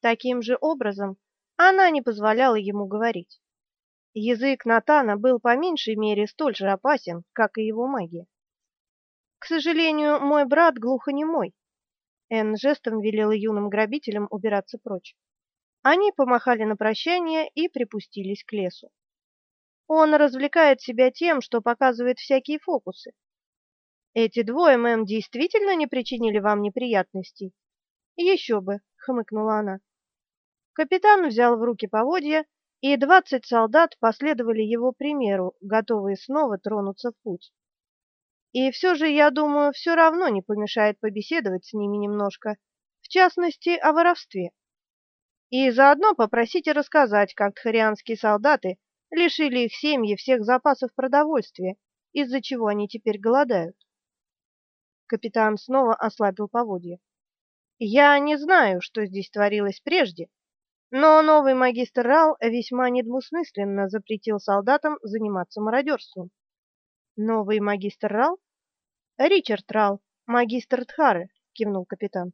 Таким же образом она не позволяла ему говорить. Язык Натана был по меньшей мере столь же опасен, как и его магия. К сожалению, мой брат глухонемой. Энн жестом велела юным грабителям убираться прочь. Они помахали на прощание и припустились к лесу. Он развлекает себя тем, что показывает всякие фокусы. Эти двое, мэм, действительно не причинили вам неприятностей? «Еще бы, хмыкнула она. Капитан взял в руки поводья, и двадцать солдат последовали его примеру, готовые снова тронуться в путь. И все же, я думаю, все равно не помешает побеседовать с ними немножко, в частности, о воровстве. И заодно попросите рассказать, как тхарианские солдаты лишили их семьи всех запасов продовольствия, из-за чего они теперь голодают. Капитан снова ослабил поводья. Я не знаю, что здесь творилось прежде, но новый магистр Рал весьма недвусмысленно запретил солдатам заниматься мародерством. Новый магистр Рал? Ричард Рал, магистр Тхары, кивнул капитан.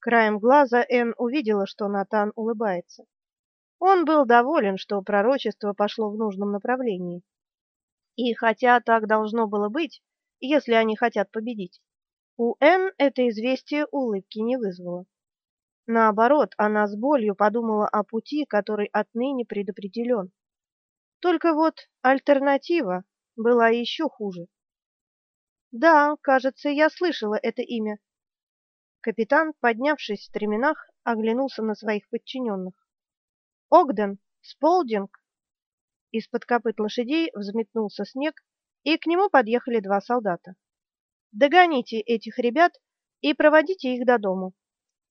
Краем глаза Эн увидела, что Натан улыбается. Он был доволен, что пророчество пошло в нужном направлении. И хотя так должно было быть, если они хотят победить, у Эн это известие улыбки не вызвало. Наоборот, она с болью подумала о пути, который отныне предопределен. Только вот альтернатива была еще хуже. Да, кажется, я слышала это имя. Капитан, поднявшись в стременах, оглянулся на своих подчиненных. Огден, Сполдинг. Из-под копыт лошадей взметнулся снег, и к нему подъехали два солдата. Догоните этих ребят и проводите их до дому.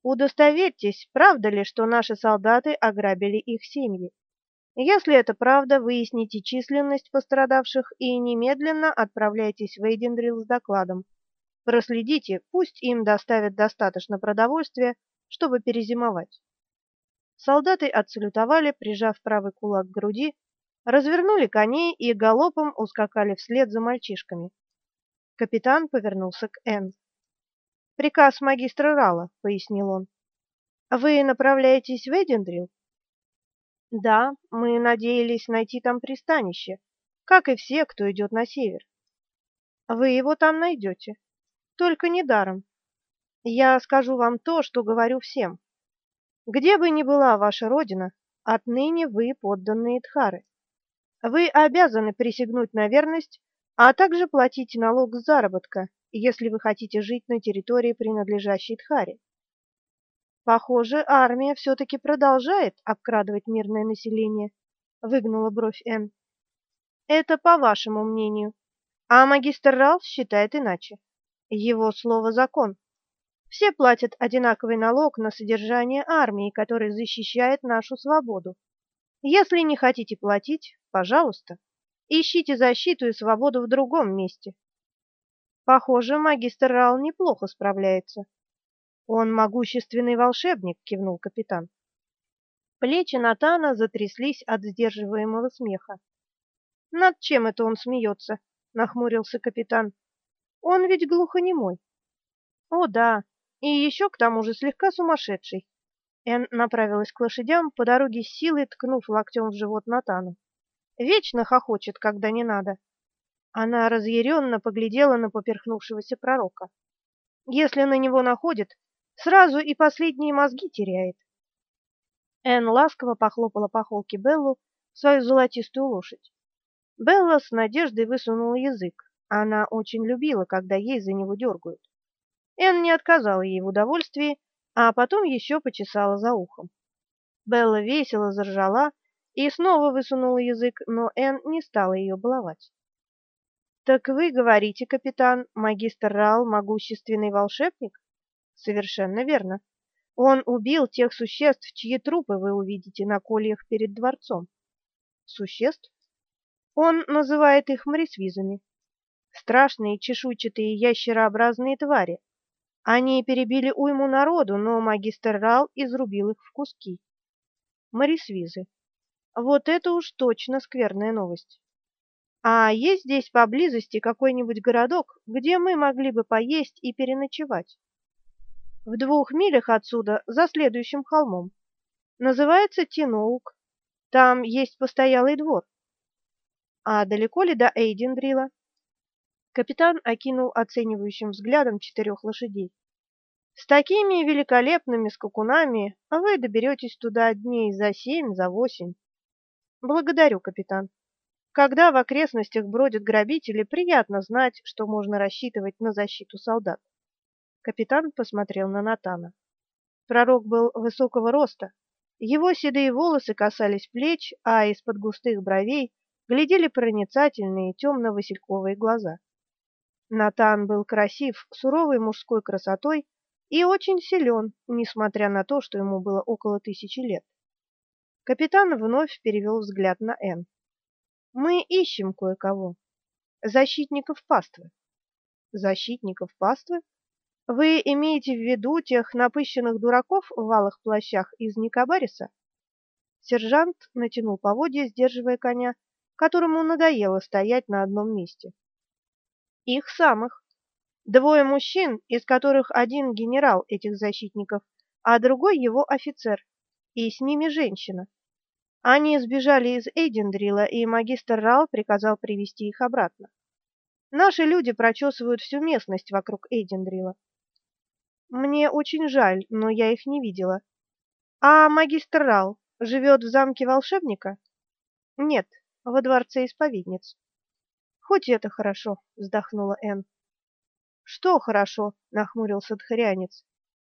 Удостоверьтесь, правда ли, что наши солдаты ограбили их семьи. Если это правда, выясните численность пострадавших и немедленно отправляйтесь в Эйдендрил с докладом. Проследите, пусть им доставят достаточно продовольствия, чтобы перезимовать. Солдаты отсалютовали, прижав правый кулак к груди, развернули коней и галопом ускакали вслед за мальчишками. Капитан повернулся к Энн. Приказ магистра Рала, пояснил он. Вы направляетесь в Эдендрил? Да, мы надеялись найти там пристанище, как и все, кто идет на север. Вы его там найдете. Только не даром. Я скажу вам то, что говорю всем. Где бы ни была ваша родина, отныне вы подданные Дхары. Вы обязаны присягнуть на верность, а также платить налог с заработка, если вы хотите жить на территории, принадлежащей Дхаре. Похоже, армия все-таки продолжает обкрадывать мирное население, выгнула бровь Н. Это по вашему мнению, а магистр Рал считает иначе. Его слово закон. Все платят одинаковый налог на содержание армии, которая защищает нашу свободу. Если не хотите платить, пожалуйста, ищите защиту и свободу в другом месте. Похоже, магистр Рал неплохо справляется. Он могущественный волшебник, кивнул капитан. Плечи Натана затряслись от сдерживаемого смеха. Над чем это он смеется? нахмурился капитан. Он ведь глухонемой. О, да, и еще к тому же слегка сумасшедший. Эн направилась к лошадям, по дороге с силой ткнув локтем в живот Натану. Вечно хохочет, когда не надо. Она разъяренно поглядела на поперхнувшегося пророка. Если на него находит, сразу и последние мозги теряет. Эн ласково похлопала по холке Беллу, свою золотистую лошадь. Белла с надеждой высунула язык. Она очень любила, когда ей за него дергают. Эн не отказала ей в удовольствии, а потом еще почесала за ухом. Белла весело заржала и снова высунула язык, но Эн не стала ее баловать. Так вы говорите, капитан, магистр Рал могущественный волшебник? Совершенно верно. Он убил тех существ, чьи трупы вы увидите на кольях перед дворцом. Существ? Он называет их морисвизами. Страшные чешуйчатые ящерообразные твари. Они перебили уйму народу, но магистр Рал изрубил их в куски. Морисвизы. Вот это уж точно скверная новость. А есть здесь поблизости какой-нибудь городок, где мы могли бы поесть и переночевать? В двух милях отсюда, за следующим холмом. Называется Тиноук. Там есть постоялый двор. А далеко ли до Эйдендрила? Капитан окинул оценивающим взглядом четырех лошадей. С такими великолепными скакунами вы доберетесь туда дней за семь, за восемь. Благодарю, капитан. Когда в окрестностях бродят грабители, приятно знать, что можно рассчитывать на защиту солдат. Капитан посмотрел на Натана. Пророк был высокого роста. Его седые волосы касались плеч, а из-под густых бровей глядели проницательные темно-васильковые глаза. Натан был красив, суровой мужской красотой и очень силен, несмотря на то, что ему было около тысячи лет. Капитан вновь перевел взгляд на Н. Мы ищем кое-кого. Защитников паствы. Защитников паствы? Вы имеете в виду тех напыщенных дураков в валых плащах из Никабариса? Сержант натянул поводья, сдерживая коня, которому надоело стоять на одном месте. Их самых. Двое мужчин, из которых один генерал этих защитников, а другой его офицер, и с ними женщина. Они сбежали из Эйдендрила, и магистр Рал приказал привести их обратно. Наши люди прочесывают всю местность вокруг Эйдендрила. Мне очень жаль, но я их не видела. А магистр Рал живет в замке волшебника? Нет, во дворце исповедниц. Хоть это хорошо, вздохнула Энн. Что хорошо? нахмурился дхарянец.